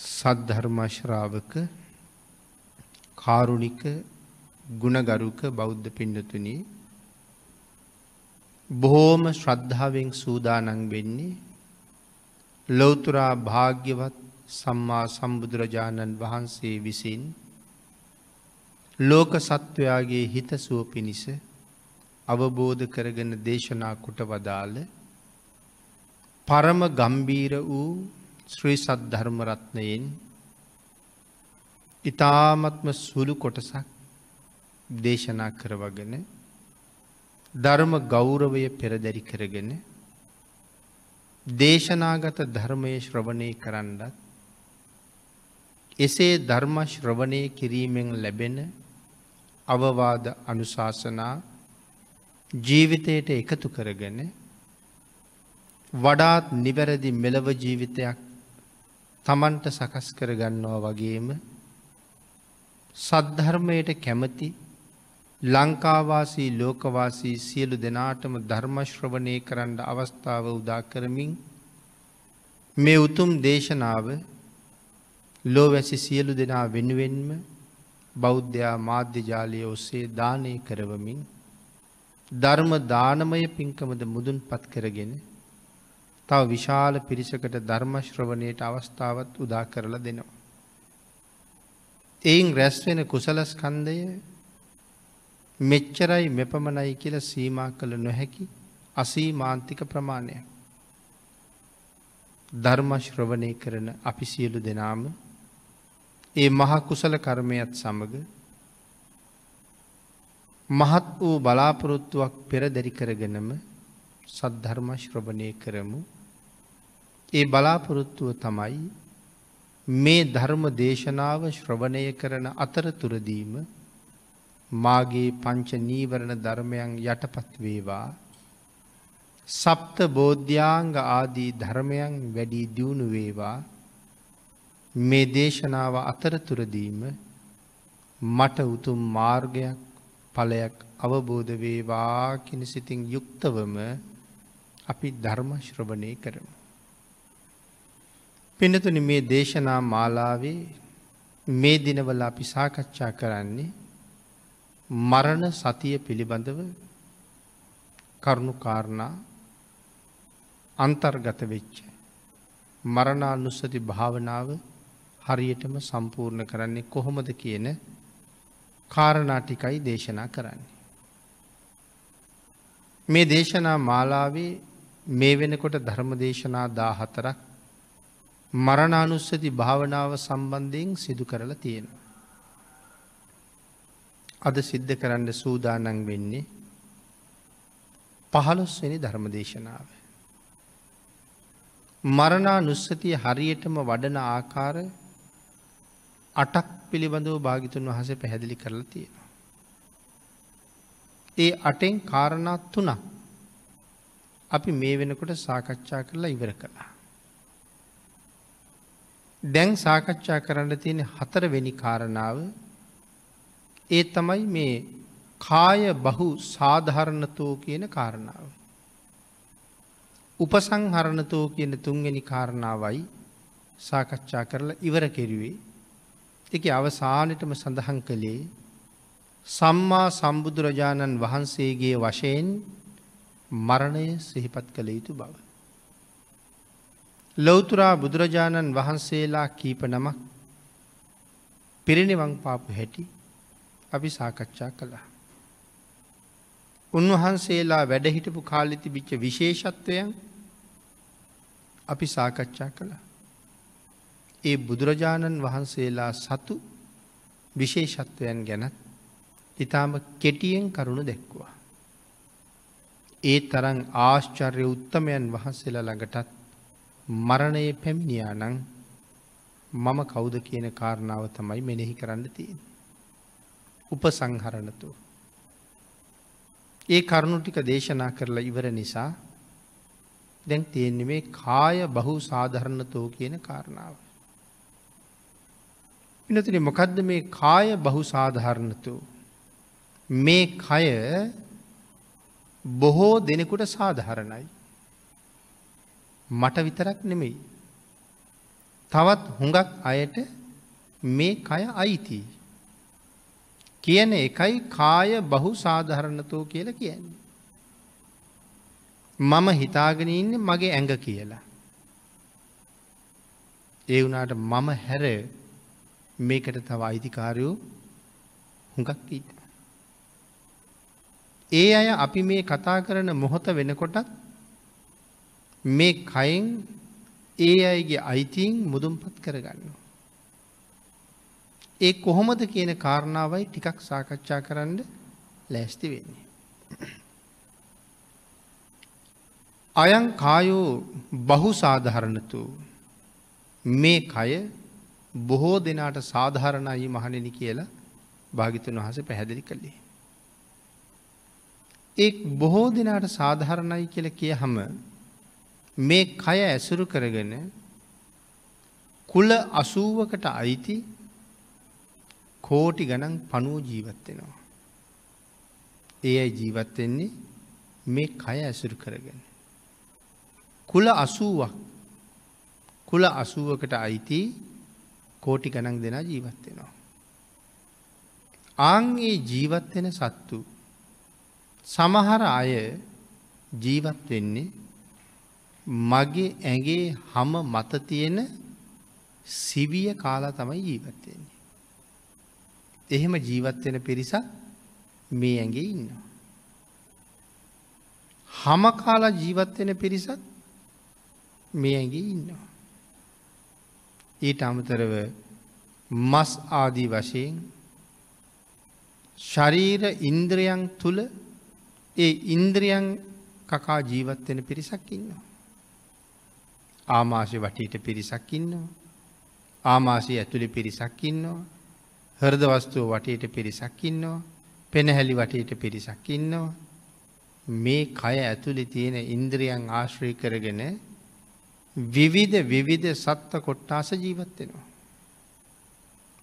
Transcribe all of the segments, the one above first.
සද්ධර්මශ්‍රාවක කාරුණික ගුණගරුක බෞද්ධ පින්නතුනී බොහෝම ශ්‍රද්ධාවෙන් සූදානන් වෙන්නේ ලොවතුරා භාග්‍යවත් සම්මා සම්බුදුරජාණන් වහන්සේ විසින් ලෝක සත්වයාගේ හිතසුව පිණිස අවබෝධ කරගෙන දේශනා කොට වදාළ පරම ගම්බීර වූ ශ්‍රී සද්ධර්මරත්නයෙන් ඉතාමත්ම සුළු කොටසක් දේශනා කරවගෙන ධර්ම ගෞරවය පෙරදැරි කරගෙන දේශනාගත ධර්මය ශ්‍රවණය කරන්නත් එසේ ධර්ම ශ්‍රවණය කිරීමෙන් ලැබෙන අවවාද අනුශාසනා ජීවිතයට එකතු කරගෙන වඩාත් නිවැරදි මෙලව ජීවිතයක් තමන්ට සකස් කරගන්නවා වගේම සද්ධර්මයට කැමති ලංකාවාසී ලෝකවාසී සියලු දෙනාටම ධර්මශ්‍රවනය කරන්න අවස්ථාව උදා කරමින් මේ උතුම් දේශනාව ලෝවැසි සියලු දෙනා වෙනුවෙන්ම බෞද්ධයා මාධ්‍යජාලය ඔස්සේ දානය කරවමින් ධර්ම දානමය පින්කමද මුදුන් පත් කරගෙන තව විශාල පිරිසකට ධර්මශ්‍රවණයට අවස්ථාවත් උදා කරලා දෙනවා. එයින් රැස්වෙන කුසලස්කන්දය මෙච්චරයි මෙපමණයි කියල සීමා කළ නොහැකි අසීමාන්තික ප්‍රමාණය. ධර්මශ්‍රවණය කරන අපි සියලු දෙනාම ඒ මහ කුසල කර්මයත් සමඟ මහත් වූ බලාපොරොත්තුවක් පෙරදැරි කරගෙනම සද්ධර්මශ්‍රවණය කරමු ඒ බලාපොරොත්තුව තමයි මේ ධර්ම දේශනාව ශ්‍රවණය කරන අතරතුරදීම මාගේ පංච නීවරණ ධර්මයන් යටපත් වේවා. සප්ත බෝධ්‍යාංග ආදී ධර්මයන් වැඩි දියුණු වේවා. මේ දේශනාව අතරතුරදීම මට උතුම් මාර්ගයක් ඵලයක් අවබෝධ වේවා කින සිතින් යුක්තවම අපි ධර්ම ශ්‍රවණය කරමු. පිනතුනි මේ දේශනා මාලාවේ මේ දිනවල අපි සාකච්ඡා කරන්නේ මරණ සතිය පිළිබඳව කරුණු කාරණා අන්තර්ගත වෙච්ච. මරණානුස්සති භාවනාව හරියටම සම්පූර්ණ කරන්නේ කොහොමද කියන කාරණාටිකයි දේශනා කරන්නේ. මේ දේශනා මාලාවේ මේ වෙනකොට ධර්ම දේශනා දා හතරක් මරණානුස්සති භාවනාව සම්බන්ධයෙන් සිදු කරලා තියෙනවා. අද සිද්ධ කරන්න සූදානන් වෙන්නේ පහළොස්වනි ධර්මදේශනාව. මරණා නුස්සතිය හරියටම වඩන ආකාර අටක් පිළිබඳව භාගිතුන් වහස පැහැදිලි කරලා තියෙනවා. ඒ අටෙන් කාරණත් තුනක් අපි මේ වෙනකොට සාකච්ඡා කරලා ඉවර කළා. දැන් සාකච්ඡා කරන්න තියෙන හතරවෙනි කාරණාව ඒ තමයි මේ කාය බහු සාධහරණතෝ කියන කාරණාව. උපසංහරණතෝ කියන තුන්ගනි කාරණාවයි සාකච්ඡා කරලා ඉවර කෙරුවේ එක අවසානටම සඳහන් කළේ සම්මා සම්බුදුරජාණන් වහන්සේගේ වශයෙන් මරණය සිහිපත් කළ යුතු බව. ලොවතුරා බුදුරජාණන් වහන්සේලා කීප නමක් පිරිනිවං පාපු හැටි අපි සාකච්ඡා කළා. උන්වහන්සේලා වැඩහිටපු කාලිති බිච්ච විශේෂත්වයන් අපි සාකච්ඡා කළා. ඒ බුදුරජාණන් වහන්සේලා සතු විශේෂත්වයන් ගැනත් ඉතාම කෙටියෙන් කරුණු දැක්වා. ඒ තරන් ආශ්චර්ය උත්තමයන් වහන්සේලා ළඟටත් මරණය පැමිණියා නං මම කෞුද කියන කාරණාව තමයි මෙනෙහි කරන්න තියෙන්. උපසංහරණතු. ඒ කරුණු ටික දේශනා කරලා ඉවර නිසා දැන් තියෙන්නේ මේ කාය බහු සාධරණතෝ කියන කාරණාව. පිනතින මොකදද මේ කාය බහු සාධාරණතු. මේ කය බොහෝ දෙනෙකුට සාධහරණයි. මට විතරක් නෙමෙයි. තවත් හුඟක් අයට මේ කය අයිති. කියන එකයි කාය බහු සාධහරණතෝ කියලා කියන්නේ. මම හිතාගෙන ඉන්න මගේ ඇඟ කියලා. ඒ වුණට මම හැර මේකට තව අයිතිකාරයෝ හුඟක් ඊට. ඒ අය අපි මේ කතා කරන මොහොත වෙනකොටත් මේ කයින් ඒ අයගේ අයිතින් මුදුන්පත් කරගන්න. ඒ කොහොමද කියන කාරණාවයි ටිකක් සාකච්ඡා කරන්න ලෑස්ති වෙන්නේ. අයං කායෝ බහු සාධහරණතු මේ කය බොහෝ දෙනාට සාධහරණයි මහණෙනි කියලා භාගිතුන් වහස පැහැදිලි කළේ. ඒ බොහෝ දෙනාට සාධහරණයි කියල කිය හම මේ කය ඇසුරු කරගෙන කුල අසූවකට අයිති කෝටි ගණන් පනුව ජීවත්වෙනවා. ඒ අයි ජීවත්වෙන්නේ මේ කය ඇසුරු කරගෙන. කුල අසුවක් කුල අසුවකට අයිති කෝටි ගණන් දෙෙන ජීවත්වෙනවා. ආංගේ ජීවත්වෙන සත්තු සමහර අය ජීවත් වෙන්නේ මගේ ඇගේ හම මත තියෙන සිවිය කාලා තමයි ජීවත්වෙන්නේ. එහෙම ජීවත්වෙන පිරිසක් මේ ඇගේ ඉන්නවා. හම කාලා ජීවත්වෙන පිරිසත් මේ ඇගේ ඉන්නවා. ඊට අමතරව මස් ආදී වශයෙන් ශරීර ඉන්ද්‍රයන් තුළ ඒ ඉන්ද්‍රියන් කකා ජීවත්වෙන පිරිසක් ඉන්නවා. ආමාශය වටීට පිරිසක් ඉන්නවා. ආමාශය ඇතුළි පිරිසක් ඉන්නවා. හරද වස්තුව වටේට පිරිසක් ඉන්නවා. පෙනහැලි වටේට පිරිසක් ඉන්නවා. මේ කය ඇතුළි තියෙන ඉන්ද්‍රියන් ආශ්‍රී කරගෙන විවිධ විවිධ සත්ත කොට්ටාස ජීවත්වෙනවා.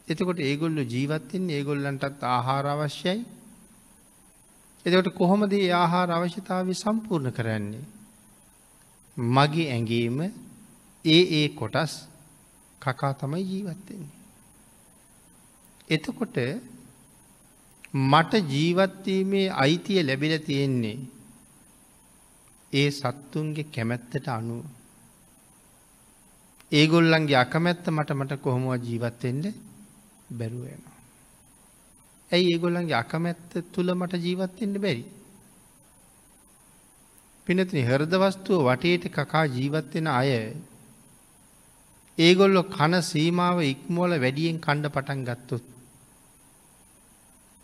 එතකොට ඒගොල්ලු ජීවත්තෙන් ඒගොල්ලන්ටත් ආහාර අවශ්‍යයි. එතකොට කොහොමද ආහාර අවශ්‍යතාව සම්පූර්ණ කරන්නේ. මගේ ඇඟීම ඒ ඒ කොටස් කකා තමයි ජීවත්වෙන්නේ. එතකොට මට ජීවත්වීමේ අයිතිය ලැබිල තියෙන්නේ ඒ සත්තුන්ගේ කැමැත්තට අනුව. ඒගොල්ලන්ගේ අකමැත්ත මට මට කොහොමුව ජීවත්වෙන්ට බැරුවයනවා. ඇයි ඒගොල්ලන්ගේ අකමැත්ත තුළ මට ජීවත්වෙන්ට බැරි. පිනතින හරදවස්තුව වටේට කකා ජීවත්වෙන අය ඒගොල්ලො කන සීමාව ඉක්මෝල වැඩියෙන් කණ්ඩ පටන් ගත්තොත්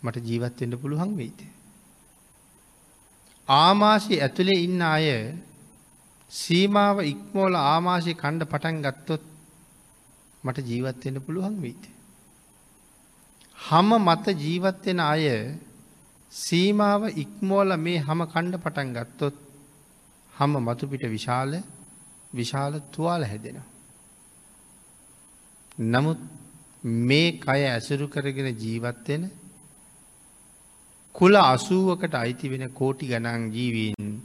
මට ජීවත්වෙන්ට පුළුවන් වෙයිද. ආමාශය ඇතුළේ ඉන්න අය සීමාව ඉක්මෝල ආමාශය කණ්ඩ පටන් ගත්තොත් මට ජීවත්වෙන්න පුළුවන් වෙයිද. හම මත ජීවත්වෙන අය සීමාව ඉක්මෝල මේ හම කණ්ඩ පටන් ගත්තොත් හම මතුපිට විශාල විශාල තුවාල හැදෙනවා. නමුත් මේ කය ඇසුරු කරගෙන ජීවත්වෙන කුල අසුවකට අයිති වෙන කෝටි ගණන් ජීවීන්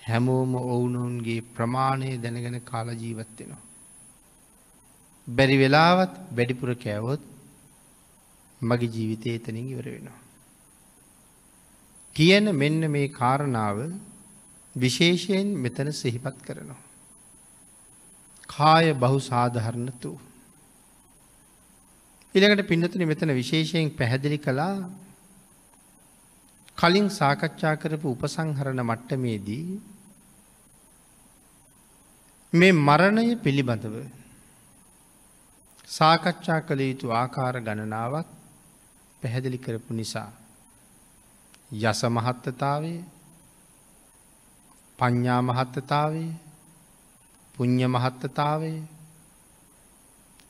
හැමෝම ඔවුනුන්ගේ ප්‍රමාණය දැනගෙන කාල ජීවත්වෙනවා. බැරි වෙලාවත් වැඩිපුර කෑවොත් මගේ ජීවිතය එතනින් ඉවර වෙනවා. කියන මෙන්න මේ කාරණාව විශේෂයෙන් මෙතන සිහිපත් කරනවා. කාය බහු සාධහරණතු. ඉළඟට පින්නතුන මෙතන විශේෂයෙන් පැහැදිලි කළා කලින් සාකච්ඡා කරපු උපසංහරණ මට්ටමේදී මේ මරණය පිළිබඳව සාකච්ඡා කළ යුතු ආකාර ගණනාවක් පැහැදිලි කරපු නිසා. යස මහත්තතාවය පඤ්ඥා මහත්තතාවය පුං්ඥ මහත්තතාවය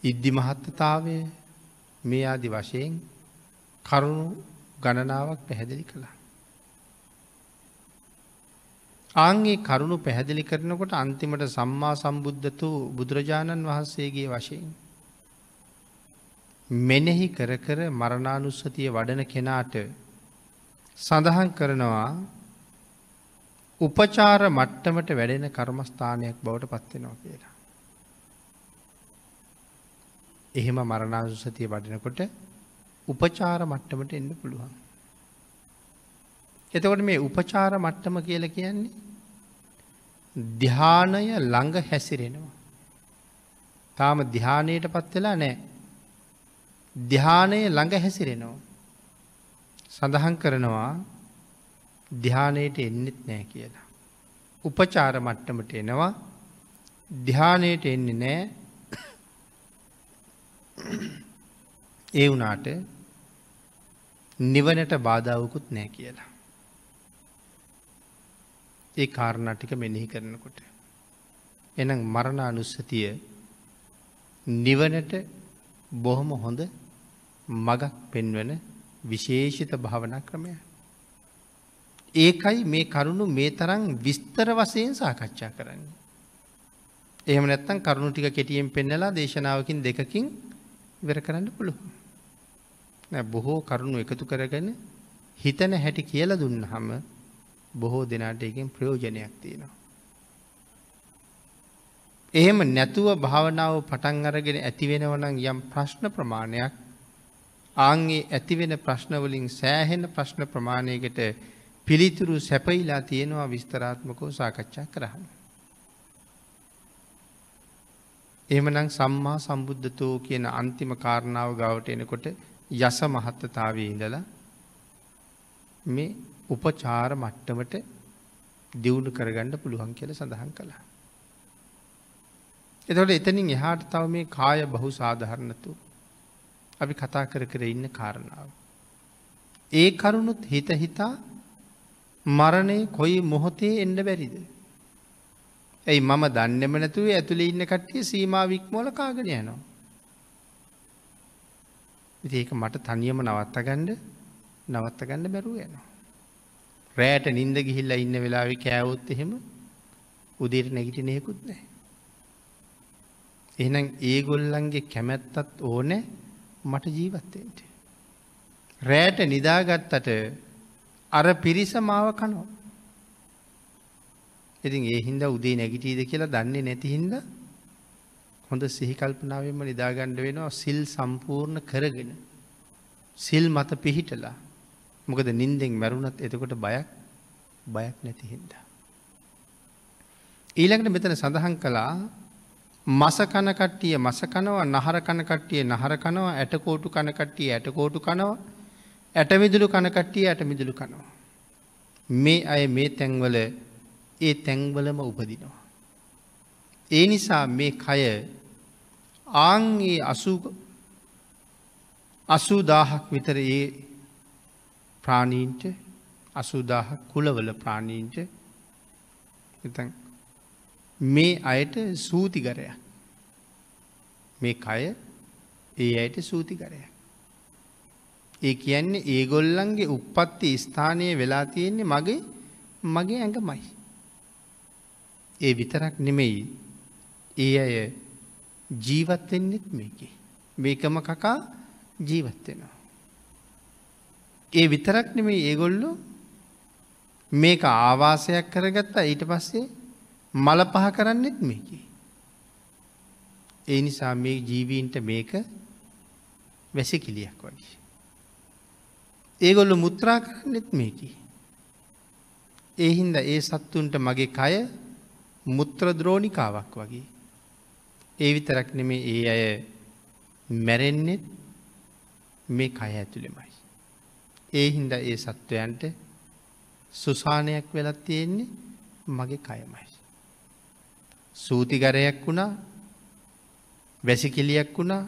ඉද්දි මහත්තතාවය මේ ආදි වශයෙන් කරුණු ගණනාවක් පැහැදිලි කළා. ආන්ගේ කරුණු පැහැදිලි කරනකොට අන්තිමට සම්මා සම්බුද්ධතු බුදුරජාණන් වහන්සේගේ වශයෙන්. මෙනෙහි කර කර මරණානුස්සතිය වඩන කෙනාට සඳහන් කරනවා උපචාර මට්ටමට වැඩෙන කර්මස්ථානයක් බවට පත්වෙනවා කියලා. එහෙම මරණාසුසතිය වඩනකොට උපචාර මට්ටමට එන්න පුළුවන්. එතකොට මේ උපචාර මට්ටම කියල කියන්නේ ධ්‍යානය ළඟ හැසිරෙනවා. තාම ධ්‍යානයට පත්වෙලා නෑ. ධ්‍යානය ළඟ හැසිරෙනවා. සඳහන් කරනවා ධ්‍යානයට එන්නෙත් නෑ කියලා. උපචාර මට්ටමට එනවා ධ්‍යානයට එන්නේ නෑ ඒ වනාට නිවනට බාධාවකුත් නෑ කියලා. ඒ කාරණටික මෙනෙහි කරනකොට. එනම් මරණානුස්සතිය නිවනට බොහොම හොඳ මගක් පෙන්වන විශේෂිත භාවන ක්‍රමය. ඒකයි මේ කරුණු මේ තරම් විස්තර වසයෙන් සාකච්ඡා කරන්නේ. එහෙම නැත්තම් කරුණු ටික කෙටියෙන් පෙන්නලා දේශනාවකින් දෙකකින් ඉවර කරන්න පුළුවන්. බොහෝ කරුණු එකතු කරගෙන හිතන හැටි කියල දුන්න හම බොහෝ දෙනාට එකින් ප්‍රයෝජනයක් තියෙනවා. එහෙම නැතුව භාවනාව පටන් අරගෙන ඇතිවෙනවනම් යම් ප්‍රශ්න ප්‍රමාණයක් ආන්ගේ ඇතිවෙන ප්‍රශ්නවලින් සෑහෙන ප්‍රශ්න ප්‍රමාණයකට පිළිතුරු සැපයිලා තියෙනවා විස්තරාත්මකෝ සාකච්ඡා කරහන්න. එමනං සම්මා සම්බුද්ධතෝ කියන අන්තිම කාරණාව ගවට එනකොට යස මහත්තතාවය ඉඳලා මේ උපචාර මට්ටමට දියුණු කරගන්න පුළුවන් කියල සඳහන් කළා. එතොට එතනින් එහාට තව මේ කාය බහු සාධහරණතු අපි කතා කර කර ඉන්න කාරණාව. ඒ කරුණුත් හිත හිතා මරණය කොයි මොහොතේ එන්න බැරිද. ඇයි මම දන්නෙම නැතුවේ ඇතුළේ ඉන්න කට්ටිය සීමාවික්මෝල කාගෙන යනවා. ඒක මට තනියම නවත්තගණ්ඩ නවත්තගන්න බැරුව යනවා. රෑට නින්ද ගිහිල්ල ඉන්න වෙලාවෙ කෑවොත් එහෙම උදිර නැගිටි නයකුත් නෑ. එහෙනම් ඒගොල්ලන්ගේ කැමැත්තත් ඕනෑ මට ජීවත්තයට. රෑට නිදාගත්තට අර පිරිස මාව කනෝ. ඉතින් ඒ හින්ද උදේ නැගිටීද කියලා දන්නේ නැති හින්ද හොඳ සිහිකල්පනාවෙන්ම නිදාගණ්ඩ වෙනවා සිල් සම්පූර්ණ කරගෙන. සිල් මත පිහිටලා මොකද නින්දෙන් මැරුණත් එතකොට බයක් බයක් නැති හින්දා. ඊළඟට මෙතන සඳහන් කළා මස කනකට්ටිය මස කනවා නහර කනකට්ටිය නහර කනවා ඇටකෝටු කනකට්ටිය ඇටකෝටු කනවා ඇටමිදුළු කනකට්ටිය ඇටමිදුළු කනවා. මේ අය මේ තැන්වල ඒ තැන්වලම උපදිනවා. ඒ නිසා මේ කය ආංගේ අසූදාහක් විතර ඒ ප්‍රාණීන්ට අසුදාහ කුලවල ප්‍රාණීන්ට මේ අයට සූතිකරයක් මේ කය ඒ අයට සූතිකරයක්. ඒ කියන්නේ ඒගොල්ලන්ගේ උපත්ති ස්ථානය වෙලා තියෙන්නේ මගේ මගේ ඇඟමයි. ඒ විතරක් නෙමෙයි ඒ අය ජීවත්වෙන්නෙත් මේකේ. මේකම කකා ජීවත්වෙනවා. ඒ විතරක් නෙමේ ඒගොල්ලු මේක ආවාසයක් කරගත්තා ඊට පස්සේ මල පහ කරන්නෙත් මේකි. ඒ නිසා මේ ජීවීන්ට මේක වැසිකිලියක් වගේ. ඒගොල්ලු මුත්‍රා කරන්නෙත් මේකි. ඒහින්ද ඒ සත්තුන්ට මගේ කය මුත්‍රද්‍රෝණිකාවක් වගේ. ඒ විතරක් නෙමේ ඒ අය මැරෙන්නෙත් මේ කය ඇතුළෙමයි. ඒ හින්ද ඒ සත්වයන්ට සුසානයක් වෙලත් තියෙන්නේ මගේ කයමයි. සූතිගරයක් වුණා වැසිකිලියක් වුණා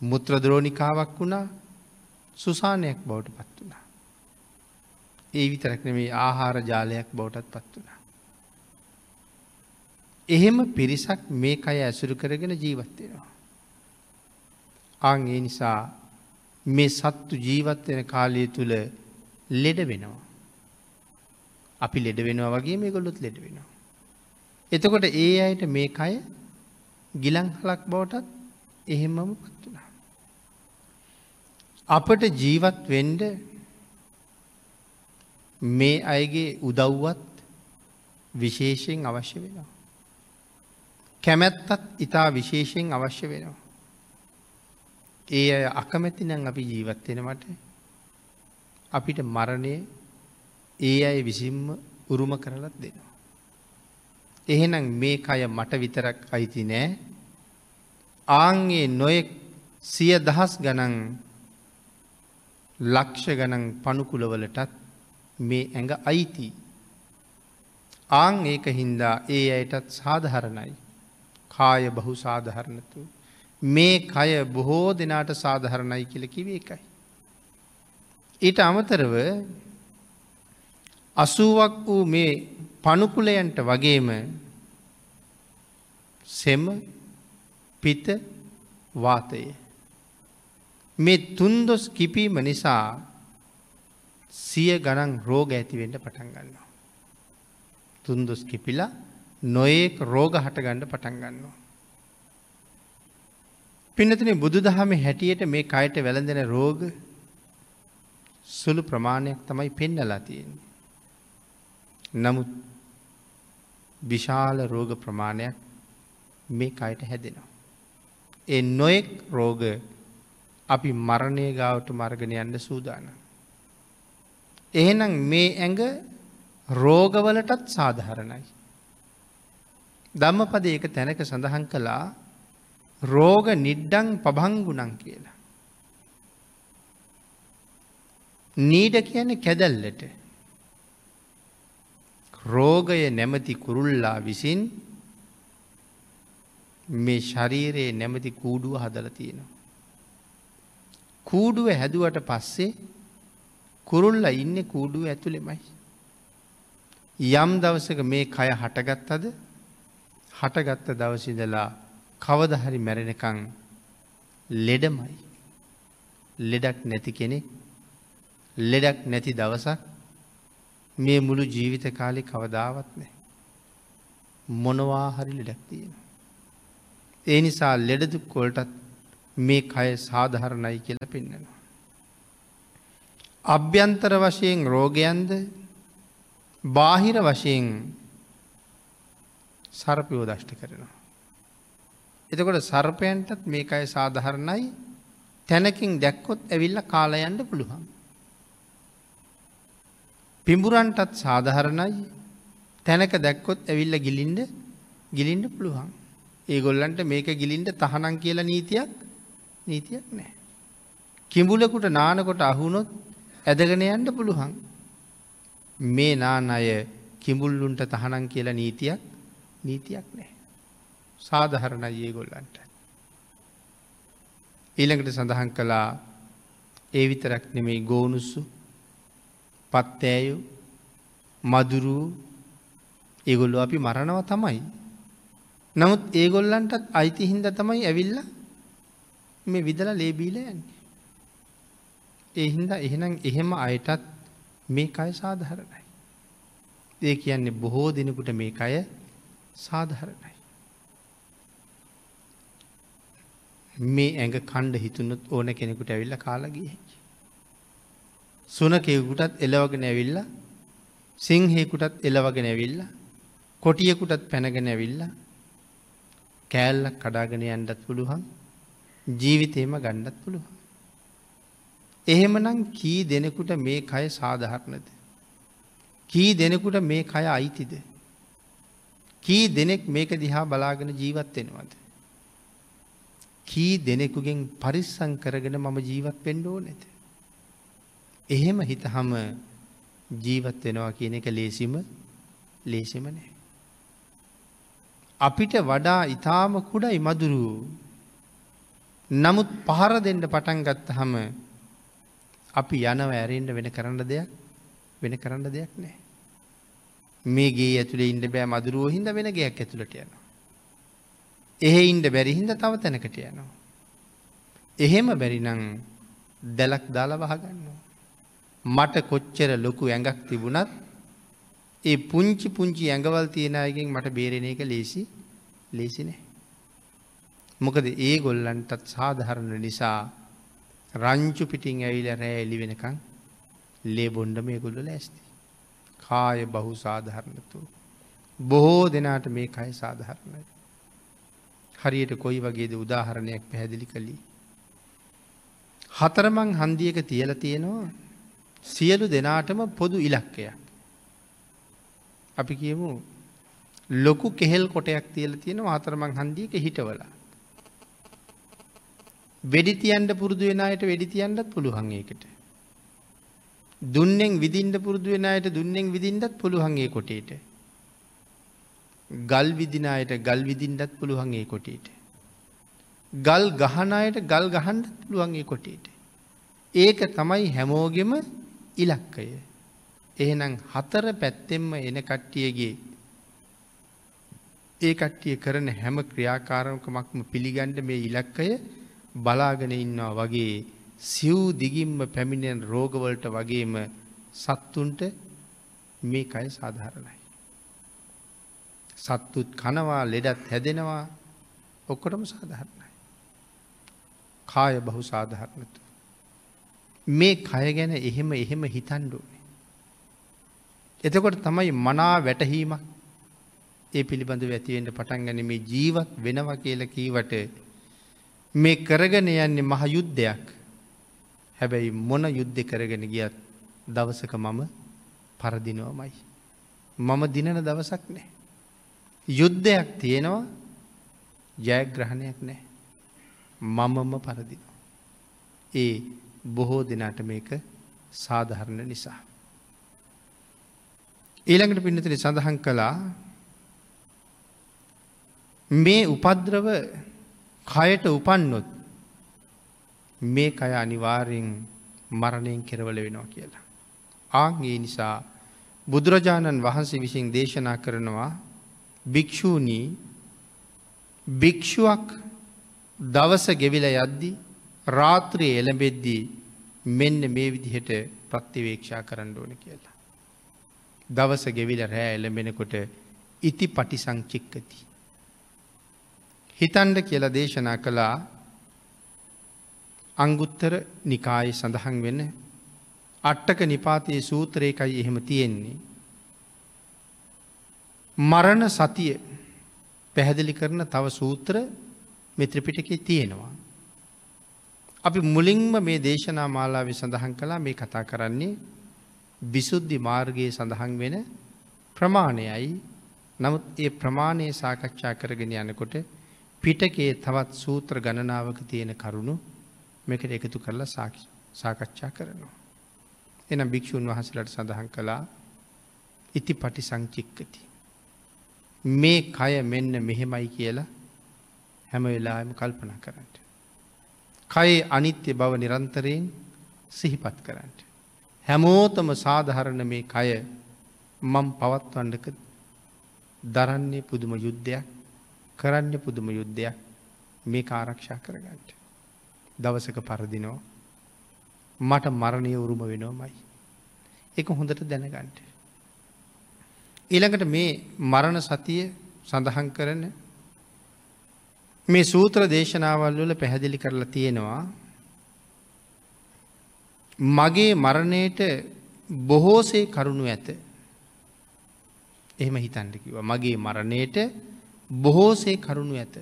මුත්‍රද්‍රෝණිකාවක් වුණා සුසානයක් බවට පත් වුණා. ඒ විතරක් නෙමේ ආහාර ජාලයක් බවටත් පත් වුණා. එහෙම පිරිසක් මේ අය ඇසුරු කරගෙන ජීවත්වෙනවා. අං ඒ නිසා මේ සත්තු ජීවත්වෙන කාලය තුළ ලෙඩ වෙනවා. අපි ලෙඩ වෙනවා වගේ මේ ගොල්ලොත් ලෙඩ වෙනවා. එතකොට ඒ අයට මේ අය ගිලං හලක් බවටත් එහෙමම පත් වනා. අපට ජීවත් වෙන්ඩ මේ අයගේ උදව්වත් විශේෂයෙන් අවශ්‍ය වෙනවා. කැමැත්තත් ඉතා විශේෂයෙන් අවශ්‍ය වෙනවා. ඒ අය අකමැති නම් අපි ජීවත්වෙනමට අපිට මරණය ඒ අය විසින්ම උරුම කරලත් දෙනවා. එහෙනම් මේ කය මට විතරක් අයිති නෑ ආන්ගේ නොයෙක් සිය දහස් ගනන් ලක්ෂ ගනන් පනුකුලවලටත් මේ ඇඟ අයිති. ආං ඒක හින්දා ඒ අයටත් සාධහරණයි. කාය බහු සාධහරණතු. මේ කය බොහෝ දෙනාට සාධහරණයි කියල කිවේ එකයි. ඊට අමතරව අසුවක් වූ මේ පනුකුලයන්ට වගේම සෙම පිත වාතය. මේ තුන්දොස් කිපීම නිසා සිය ගණන් රෝග ඇතිවෙන්ට පටන් ගන්නවා. තුන්දොස් කිපිලා නොඒක් රෝග හටගණ්ඩ පටන් ගන්නවා. පිනතින බුදු දහම හැටියට මේ කයට වැළඳෙන රෝග සුළු ප්‍රමාණයක් තමයි පෙන්නලා තියෙන්නේ. නමුත් විශාල රෝග ප්‍රමාණයක් මේ කයට හැදෙනවා. ඒ නොයෙක් රෝග අපි මරණය ගාවට මර්ගණ යන්න සූදාන. එහෙනම් මේ ඇඟ රෝගවලටත් සාධහරණයි. ධම්මපද ඒක තැනක සඳහන් කළා රෝග නිඩ්ඩං පබංගුණන් කියලා. නීඩ කියන කැදැල්ලට රෝගය නැමති කුරුල්ලා විසින් මේ ශරීරයේ නැමති කූඩුව හදල තියෙනවා. කූඩුව හැදුවට පස්සේ කුරුල්ල ඉන්න කූඩුව ඇතුළෙමයි. යම් දවසක මේ කය හටගත්තද හටගත්ත දවසිදලා කවදහරි මැරෙනකං ලෙඩමයි. ලෙඩක් නැති කෙනෙ ලෙඩක් නැති දවසක් මේ මුළු ජීවිත කාලෙ කවදාවත් නෑ. මොනවාහරි ලෙඩක් තියෙන. ඒ නිසා ලෙඩදුක් කොල්ටත් මේ කය සාධහරණයි කියල පෙන්නෙනවා. අභ්‍යන්තර වශයෙන් රෝගයන්ද බාහිර වශයෙන් සර්පයෝ දෂ්ට කරනවා. එතකොට සර්පයන්ටත් මේ අය සාධහරණයි තැනකින් දැක්කොත් ඇවිල්ල කාලයන්ට පුළුවන්. පිඹුරන්ටත් සාධහරණයි තැනක දැක්කොත් ඇවිල්ල ගිලින්ඩ ගිලින්ඩ පුළුවන්. ඒගොල්ලන්ට මේක ගිලින්ට තහනන් කියලා නීතියක් නීතියක් නෑ. කිඹුලකුට නානකොට අහුනොත් ඇදගෙන යන්න පුළුවන්. මේ නාන අය කිඹුල්ලුන්ට තහනන් කියලා නීතියක් නීතියක් නෑ. සාධහරණ ඒගොල්ලන්ට. ඊළඟට සඳහන් කළා ඒ විතරක් නෙමෙයි ගෝනුස්සු පත්තෑයු මදුරූ ඒගොල්ලු අපි මරණව තමයි නමුත් ඒගොල්ලන්ටත් අයිති හින්ද තමයි ඇවිල්ල මේ විදල ලේබීල යන්නේ. ඒ හින්දා එහෙනම් එහෙම අයටත් මේ කය සාධහරණයි. ඒ කියන්නේ බොහෝ දෙනෙකුට මේ කය සාධහරණයි. මේ ඇඟ කණ්ඩ හිතුනුත් ඕන කෙනෙකුට ඇවිල්ල කාලගිය හැකි. සුනකෙකුටත් එලවගෙන ඇවිල්ල සිංහෙකුටත් එලවගෙන ඇවිල්ල කොටියකුටත් පැනගෙන ඇවිල්ලා කෑල්ලක් කඩාගෙන යන්නත් පුළුවන් ජීවිතේම ගණ්ඩත් පුළුවන්. එහෙමනම් කී දෙනෙකුට මේ කය සාධහරණද. කී දෙනෙකුට මේ කය අයිතිද. කී දෙනෙක් මේක දිහා බලාගෙන ජීවත්වෙනවද. කී දෙනෙකුගෙන් පරිස්සං කරගෙන මම ජීවත් පෙන්ඩෝ නැත. එහෙම හිතහම ජීවත් වෙනවා කියන එක ලේසිම ලේසිම නෑ. අපිට වඩා ඉතාම කුඩයි මදුරුවූ. නමුත් පහර දෙන්න පටන් ගත්ත හම අපි යනව ඇරෙන්ට වෙන කරන්න දෙයක් වෙන කරන්න දෙයක් නෑ. මේගේ ඇතුළේ ඉන්ඩ බෑ මදුරුව හිද වෙන ගයක් ඇතුළට යනවා. එහෙ ඉන්ඩ බැරිහින්ද තව තැනකට යනවා. එහෙම බැරිනං දැලක් දාලා වහගන්නවා. මට කොච්චර ලොකු ඇඟක් තිබුණත් ඒ පුංචි පුංචි ඇඟවල් තියෙනයගෙන් මට බේරෙන එක ලේසි ලේසිනෑ. මොකද ඒ ගොල්ලන්ටත් සාධහරණ නිසා රංචු පිටිං ඇවිල රෑ එලි වෙනකං ලේ බොන්්ඩ මේ ගොල්ල ලැස්ති. කාය බහු සාධහරණතු. බොහෝ දෙනාට මේ කයි සාධහරණයි. හරියට කොයි වගේද උදාහරණයක් පැහැදිලි කළී. හතරමං හන්දියක තියල තියෙනවා සියලු දෙනාටම පොදු ඉලක්කයක්. අපි කියමු ලොකු කෙහෙල් කොටයක් තියල තියෙන හතරමං හන්දියක හිටවලා. වෙඩිතියන්ට පුරුදු වෙනයට වෙඩිතියන්ටත් පුළුවන්ඒකට. දුන්නෙන් විදින්ට පුරුදු වෙනයට දුන්නෙන් විදින්ටත් පුළුවන්ගේ කොටේට. ගල් විදිනායට ගල් විදින්ටත් පුළුවන්ගේ කොටේට. ගල් ගහනයට ගල් ගහන්ඩ පුළුවන්ගේ කොටේට. ඒක තමයි හැමෝගෙම ඉලක්කය. එහෙනම් හතර පැත්තෙම්ම එන කට්ටියගේ ඒ කට්ටිය කරන හැම ක්‍රියාකාරමකමක්ම පිළිගණ්ඩ මේ ඉලක්කය බලාගෙන ඉන්නවා වගේ සිව් දිගින්ම පැමිණෙන් රෝගවලට වගේම සත්තුන්ට මේ අය සාධාරණයි. සත්තුත් කනවා ලෙඩත් හැදෙනවා ඔක්කොටම සාධාරණයි. කාය බහු සාධාරණතු. මේ කය ගැන එහෙම එහෙම හිතන්ඩුවනේ. එතකොට තමයි මනා වැටහීමක් ඒ පිළිබඳ ඇතිවෙන්ට පටන් ගැන මේ ජීවත් වෙනවා කියල කීවට මේ කරගෙන යන්නේ මහ යුද්ධයක් හැබැයි මොන යුද්ධ කරගෙන ගියත් දවසක මම පරදිනවමයි. මම දිනන දවසක් නෑ. යුද්ධයක් තියෙනවා ජයග්‍රහණයක් නෑ. මමම පරදිනවා. ඒ බොහෝ දෙනාට මේක සාධහරණ නිසා. ඊළඟට පින්නතර සඳහන් කළා මේ උපද්‍රව කයට උපන්නොත් මේ කය අනිවාරයෙන් මරණයෙන් කෙරවල වෙනවා කියලා. ආංගේ නිසා බුදුරජාණන් වහන්සේ විසින් දේශනා කරනවා භික්‍ෂූණී භික්‍ෂුවක් දවස ගෙවිල යද්දි රාත්‍රයේ එළඹෙද්දී මෙන්න මේ විදිහට ප්‍රත්තිවේක්ෂා කරන්න ඕන කියලා. දවස ගෙවිල රෑ එළඹෙනකොට ඉති පටි සංචික්කති. හිතන්ඩ කියලා දේශනා කළා අංගුත්තර නිකාය සඳහන් වෙන අට්ටක නිපාතයේ සූත්‍රයකයි එහෙම තියෙන්නේ. මරණ සතිය පැහැදිලි කරන තව සූත්‍ර මෙත්‍රපිටකේ තියෙනවා. අපි මුලින්ම මේ දේශනා මාලාව සඳහන් කලා මේ කතා කරන්නේ විසුද්ධි මාර්ගයේ සඳහන් වෙන ප්‍රමාණයයි නමුත් ඒ ප්‍රමාණය සාකච්ඡා කරගෙන යනකොට පිටකේ තවත් සූත්‍ර ගණනාවක තියෙන කරුණු මේකට එකතු කරලා සාකච්ඡා කරනවා. එනම් භික්‍ෂූන් වහසලට සඳහන් කළා ඉති පටි සංචික්කති. මේ කය මෙන්න මෙහෙමයි කියලා හැම වෙලාම කල්පනා කරන්නට. කයේ අනිත්‍ය බව නිරන්තරයෙන් සිහිපත් කරන්නට. හැමෝතම සාධහරණ මේ කය මම් පවත්වන්නක දරන්නේ පුදුම යුද්ධයක් කරන්න පුදුම යුද්ධයක් මේ ආරක්ෂා කරගන්නට. දවසක පරදිනෝ මට මරණය උරුම වෙනෝමයි. එක හොඳට දැනගන්ට. ඊළඟට මේ මරණ සතිය සඳහන් කරන මේ සූත්‍ර දේශනාවල් වල පැහැදිලි කරලා තියෙනවා මගේ මරණයට බොහෝසේ කරුණු ඇත. එහෙම හිතන්ට කිව මගේ මරණයට බොහෝසේ කරුණු ඇත.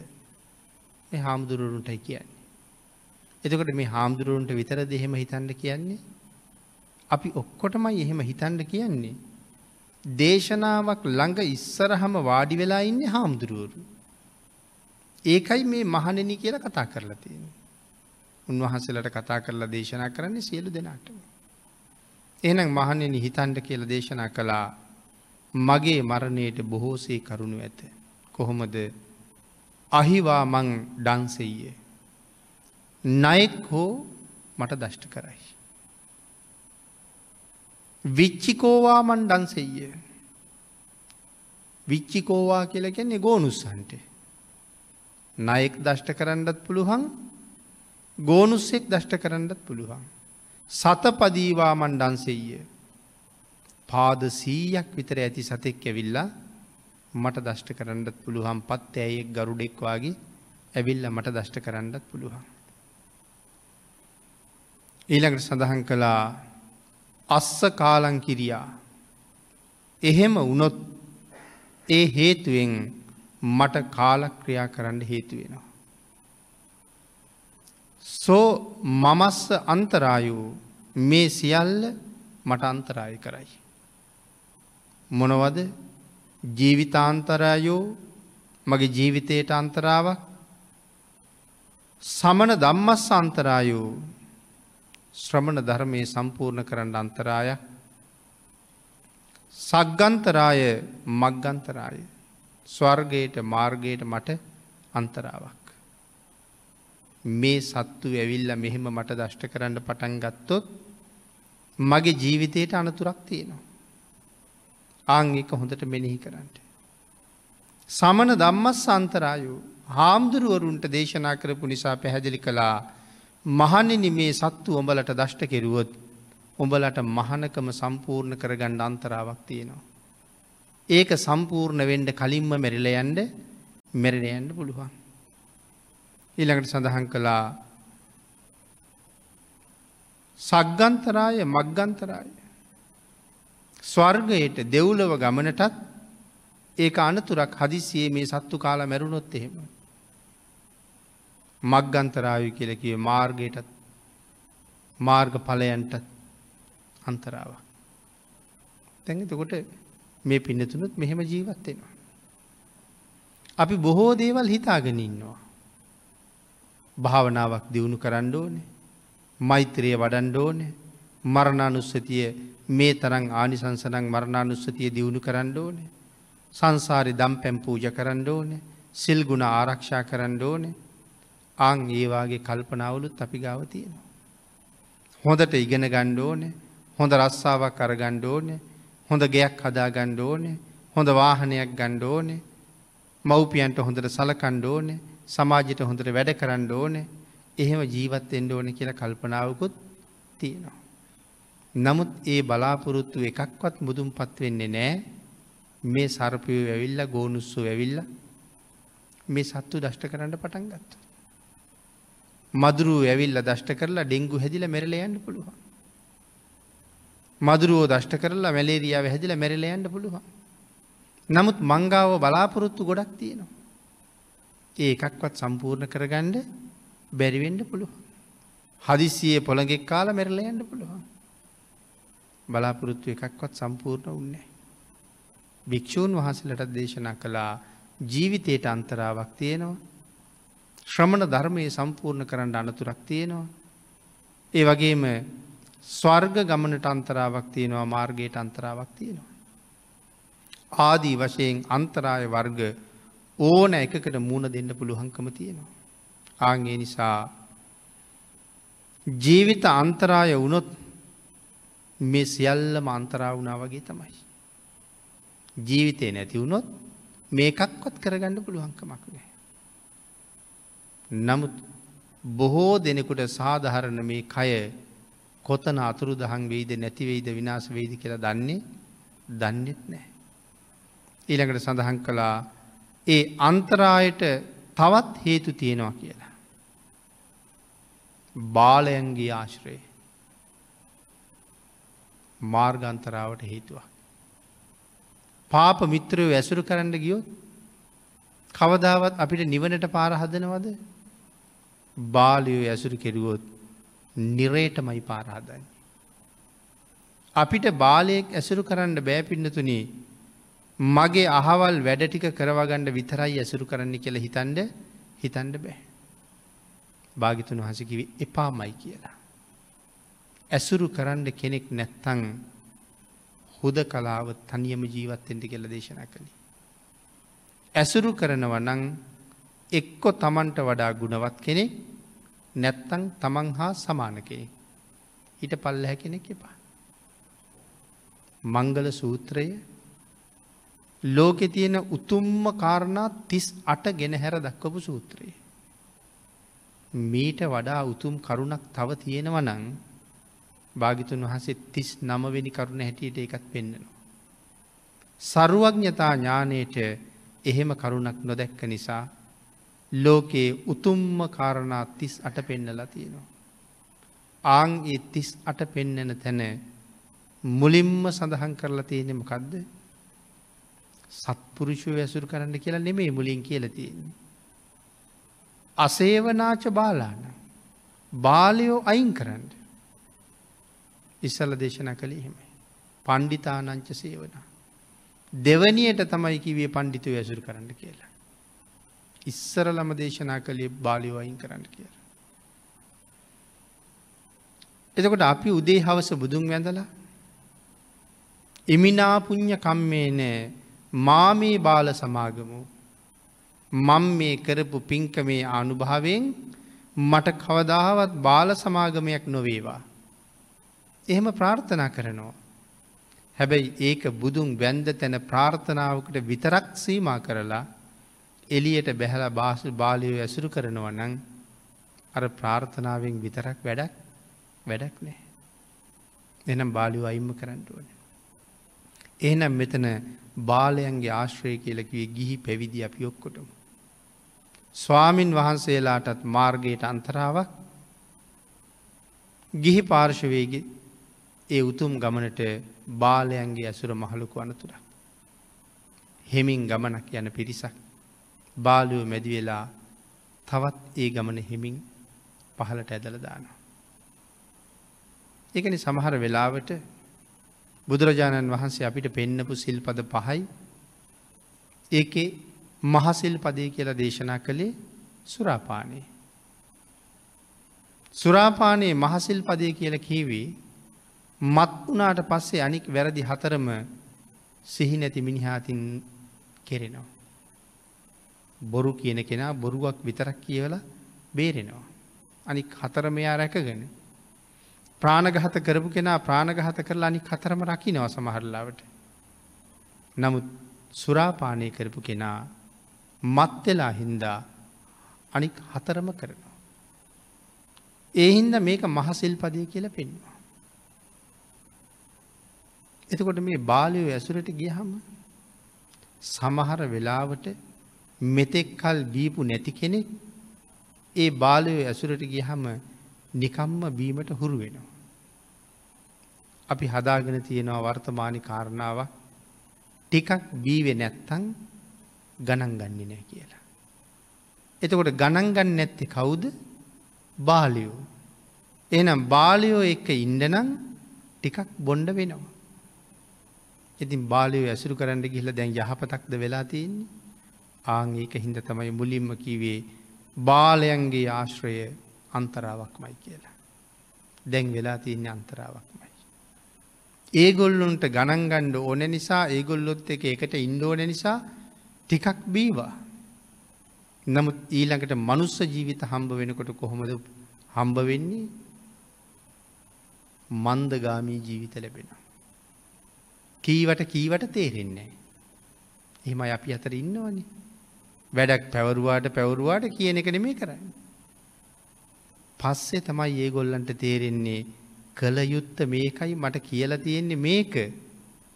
හාමුදුරුවරුන්ටයි කියන්නේ. එතකොට මේ හාමුදුරුවන්ට විතර දෙහෙම හිතන්ඩ කියන්නේ. අපි ඔක්කොටමයි එහෙම හිතන්ඩ කියන්නේ. දේශනාවක් ළඟ ඉස්සරහම වාඩි වෙලා ඉන්න හාමුදුරුවරු. ඒකයි මේ මහනෙන කියල කතා කරලා තියෙන. උන්වහන්සලට කතා කරලා දේශනා කරන්නේ සියලු දෙනාට. එනම් මහනෙන හිතන්ඩ කියල දේශනා කළා මගේ මරණයට බොහෝසේ කරුණු ඇත. කොහොමද අහිවා මං ඩංසෙයේ. නයෙක් හෝ මට දෂ්ට කරයි. විච්චිකෝවා මන් ඩන්සෙය. විච්චිකෝවා කියල කියන්නේ ගෝනුස්සන්ට. නයෙක් දෂ්ට කරන්නත් පුළුවන් ගෝනුස්සෙක් දෂ්ට කරන්නත් පුළුවන්. සතපදීවා මන් ඩන්සෙය. පාද සීයක් විතර ඇති සතෙක් ඇවිල්ලා මට දෂ්ට කරන්නත් පුළුවන් පත් ඇයෙක් ගරුඩෙක් වගේ ඇවිල්ල මට දෂ්ට කරන්නත් පුළුවන්. ඊළඟට සඳහන් කළා අස්ස කාලංකිරියා. එහෙම වනොත් ඒ හේතුවෙන් මට කාලක්‍රියා කරන්න හේතු වෙනවා. සෝ මමස්ස අන්තරායූ මේ සියල්ල මට අන්තරාය කරයි. මොනවද ජීවිතාන්තරායෝ මගේ ජීවිතයට අන්තරාවක් සමන දම්මස් අන්තරායෝ ශ්‍රමණ ධර්මය සම්පූර්ණ කරන්න අන්තරාය සග්ගන්තරාය මක්ගන්තරාය ස්වර්ගයට මාර්ගයට මට අන්තරාවක්. මේ සත්තු ඇවිල්ල මෙහෙම මට දෂ්ට කරන්න පටන් ගත්තොත් මගේ ජීවිතයට අනතුරක් තියෙනවා. ආං එක හොඳට මෙනෙහි කරන්නට. සමන දම්මස් සන්තරායු හාමුදුරුවරුන්ට දේශනා කරපු නිසා පැහැදිලි කළා මහනිනි මේ සත්තු ඔඹලට දෂ්ට කෙරුවොත් උඹලට මහනකම සම්පූර්ණ කරගණ්ඩ අන්තරාවක් තියෙනවා. ඒක සම්පූර්ණ වෙන්ඩ කලින්ම මෙරිල යන්ඩ මෙරණ යන්න පුළුවන්. ඊළඟට සඳහන් කළා සග්ගන්තරාය මක්ගන්තරාය. ස්වර්ගයට දෙව්ලව ගමනටත් ඒක අනතුරක් හදිසියේ මේ සත්තු කාලා මැරුණොත් එහෙම. මක්ගන්තරායු කියලකිව මාර්ගයටත් මාර්ග පලයන්ටත් අන්තරාව. තැඟතකොට මේ පින්නතුනුත් මෙහෙම ජීවත්වෙනවා. අපි බොහෝ දේවල් හිතාගෙන ඉන්නවා. භාවනාවක් දියුණු කරන්න ඕනේ මෛත්‍රය වඩන්ඩ ඕනේ මරණානුස්සතිය මේ තරං ආනිසංසනං මරණානුස්සතිය දියුණු කරන්න ඕනේ සංසාරි දම් පැම් පූජ කරන්න ඕනේ සිල් ගුණ ආරක්ෂා කරන්න ඕනේ අං ඒවාගේ කල්පනාවලුත් අපි ගාව තියෙනවා. හොඳට ඉගෙන ගණ්ඩ ඕනේ හොඳ රස්සාාවක් අරගණ්ඩ ඕනේ හොඳ ගෙයක් හදා ගණ්ඩ ඕනේ හොඳ වාහනයක් ගණ්ඩ ඕනේ මව්පියන්ට හොඳට සලකණ්ඩ ඕනේ සමාජයට හොඳට වැඩ කරන්න ඕනේ එහෙම ජීවත් එන්ඩ ඕන කියලා කල්පනාවකුත් තියෙනවා. නමුත් ඒ බලාපොරොත්තු එකක්වත් මුදුම් පත්වෙන්නේ නෑ මේ සර්පය ඇවිල්ල ගෝනුස්සු ඇවිල්ල මේ සත්තු දෂ්ට කරන්න පටන් ගත්ත. මදුරුව ඇවිල්ල දෂ්ට කරලා ඩෙංගු හැදිල මෙරල යන්න පුළුවන්. මදුරුවෝ දෂ්ට කරලා මැලේරියාව හැදිල මෙරල යන්න පුළුවන්. නමුත් මංගාව බලාපොරොත්තු ගොඩක් තියෙනවා. ඒ එකක්වත් සම්පූර්ණ කරගණ්ඩ බැරිවෙන්ඩ පුළුව. හදිසියේ පොළගෙක් කාල මෙරල යන්න පුළුවන්. බලාපොරොත්තු එකක්වත් සම්පූර්ණ උන්නේ. භික්‍ෂූන් වහසලට දේශනා කළා ජීවිතයට අන්තරාවක් තියෙනවා. ශ්‍රමණ ධර්මය සම්පූර්ණ කරන්න අනතුරක් තියෙනවා. ඒ වගේම ස්වර්ග ගමනට අන්තරාවක් තියෙනවා මාර්ගයට අන්තරාවක් තියෙනවා. ආදී වශයෙන් අන්තරාය වර්ග ඕන එකකට මුණ දෙන්න පුළුවන්කම තියෙනවා. ආගේ නිසා ජීවිත අන්තරාය වුණොත් මේ සියල්ලම අන්තරා වුණා වගේ තමයි. ජීවිතය නැති වුණොත් මේකක්වත් කරගන්න පුළුවන්කමක් නෑ. නමුත් බොහෝ දෙනෙකුට සාධහරණ මේ කය කොතන අතුරු දහන් වෙයිද නැතිවෙයිද විනාස වෙයිද කියලා දන්නේ දන්නෙත් නෑ. ඊළඟට සඳහන් කළා ඒ අන්තරායට තවත් හේතු තියෙනවා කියලා. බාලයන්ගේ ආශ්‍රය මාර්ගන්තරාවට හේතුවක්. පාප මිත්‍රයෝ ඇසුරු කරන්න ගියොත් කවදාවත් අපිට නිවනට පාරහදනවද බාලයෝ ඇසුරු කෙරුවොත් නිරේටමයි පාරහදන්නේ. අපිට බාලයෙක් ඇසුරු කරන්න බෑපින්නතුනේ මගේ අහවල් වැඩ ටික කරවගණ්ඩ විතරයි ඇසුරු කරන්න කියල හිතන්ඩ හිතන්ඩ බෑ. භාගිතුන් වහසකිවි එපාමයි කියලා. ඇසුරු කරන්න කෙනෙක් නැත්තං හුද කලාව තනියම ජීවත්තෙන්ට කෙල දේශනා කළේ. ඇසුරු කරනව නං එක්කො තමන්ට වඩා ගුණවත් කෙනෙක් නැත්තං තමන් හා සමාන කෙනෙක්. හිට පල්ලහැ කෙනෙක් එපා. මංගල සූත්‍රය ලෝකෙ තියෙන උතුම්ම කාරණා තිස් අට ගෙන හැර දක්වපු සූත්‍රයේ. මීට වඩා උතුම් කරුණක් තව තියෙනවනං භාගිතුන් වහසේ තිස් නමවෙනි කරුණ හැටියට එකත් පෙන්න්නනවා. සරුවඥතා ඥානයට එහෙම කරුණක් නොදැක්ක නිසා ලෝකයේ උතුම්ම කාරණා තිස් අට පෙන්නලා තියෙනවා. ආං ඒ තිස් අට පෙන්නන තැන මුලින්ම සඳහන් කරලා තියෙනෙමකක්ද සත්පුරුෂය ඇසුරු කරන්න කියලා නෙමේ මුලින් කියල තියෙන්නේ. අසේවනාච බාලාන බාලයෝ අයින් කරන්න. ඉස්සල දේශන කළේ හෙමයි. පණ්ඩිතානංච සේවන. දෙවනියට තමයි කිවේ පණ්ඩිතු ඇසුරු කරන්න කියලා. ඉස්සරලම දේශනා කළේ බාලියෝ අයින් කරන්න කියලා. එතකොට අපි උදේ හවස බුදුන් වැඳලා එමිනාපුං්ඥ කම්මේ නෑ මාමේ බාල සමාගමු මං මේ කරපු පින්කමේ ආනුභාවෙන් මට කවදාවත් බාල සමාගමයක් නොවේවා. එහෙම ප්‍රාර්ථනා කරනවා. හැබැයි ඒක බුදුන් වැන්ද තැන ප්‍රාර්ථනාවකට විතරක් සීමා කරලා එලියට බැහල බාසු බාලයෝ ඇසුරු කරනව නං අර ප්‍රාර්ථනාවෙන් විතරක් වැඩක් වැඩක් නෑ. එනම් බාලියෝ අයිම්ම කරන්නටුවන. එහනම් මෙතන බාලයන්ගේ ආශ්‍රය කියලකිවේ ගිහි පැවිදි අපි ඔක්කොටම. ස්වාමින් වහන්සේලාටත් මාර්ගයට අන්තරාවක් ගිහි පාර්ශවයග ඒ උතුම් ගමනට බාලයන්ගේ ඇසුර මහලොකු අනතුරක්. හෙමින් ගමනක් යන පිරිසක් බාලුව මැදි වෙලා තවත් ඒ ගමන හෙමින් පහලට ඇදල දානවා. එකනි සමහර වෙලාවට බුදුරජාණන් වහන්සේ අපිට පෙන්නපු සිල්පද පහයි ඒකේ මහසිල් පදය කියලා දේශනා කළේ සුරාපානයේ. සුරාපානයේ මහසිල් පදය කියල කීවේ මත් වනාට පස්සේ අනික් වැරදි හතරම සිහි නැති මිනිහාතින් කෙරෙනවා. බොරු කියන කෙනා බොරුවක් විතරක් කියවල බේරෙනවා. අනික් හතරමයා රැකගෙන. ප්‍රාණගහත කරපු කෙනා ප්‍රාණගහත කරලා අනි කතරම රකිනව සමහරලාවට. නමුත් සුරාපානය කරපු කෙනා මත්වෙලා හින්දා අනික් හතරම කරනවා. ඒහින්ද මේක මහසිල් පදය කියල පෙන්වා. එතකොට මේ බාලයෝ ඇසුරට ගියහම සමහර වෙලාවට මෙතෙක් කල් බීපු නැති කෙනෙක් ඒ බාලයෝ ඇසුරට ගියහම නිකම්ම බීමට හුරු වෙනවා. අපි හදාගෙන තියෙනවා වර්තමානි කාරණාවක් ටිකක් බීවෙ නැත්තං ගණන් ගන්නේ නෑ කියලා. එතකොට ගණන්ගන්න නැත්තෙ කවුද බාලියෝ. එනම් බාලියෝ එක්ක ඉන්ඩනම් ටිකක් බොන්්ඩ වෙනවා. ඉතින් බාලයෝ ඇසුරු කරන්න ගිහිල දැන් යහපතක්ද වෙලා තියෙන්නේ ආං ඒක හින්ද තමයි මුලින්ම කිවේ බාලයන්ගේ ආශ්‍රය අන්තරාවක්මයි කියලා. දැන් වෙලා තියන්නේ අන්තරාවක්මයි. ඒගොල්ලුන්ට ගණන්ගණ්ඩ ඕන නිසා ඒගොල්ලොත් එක එකට ඉන්ඩෝන නිසා ටිකක් බීවා. නමුත් ඊළඟට මනුස්ස ජීවිත හම්බ වෙනකොට කොහොමද හම්බ වෙන්නේ මන්දගාමී ජීවිත ලැබෙන. කීවට කීවට තේරෙන්නේ. එහෙම අපි අතර ඉන්නවනි. වැඩක් පැවරුවාට පැවරුවාට කියන එක නෙමේ කරන්න. පස්සේ තමයි ඒගොල්ලන්ට තේරෙන්නේ කළ යුත්ත මේකයි මට කියලා තියෙන්නේ මේක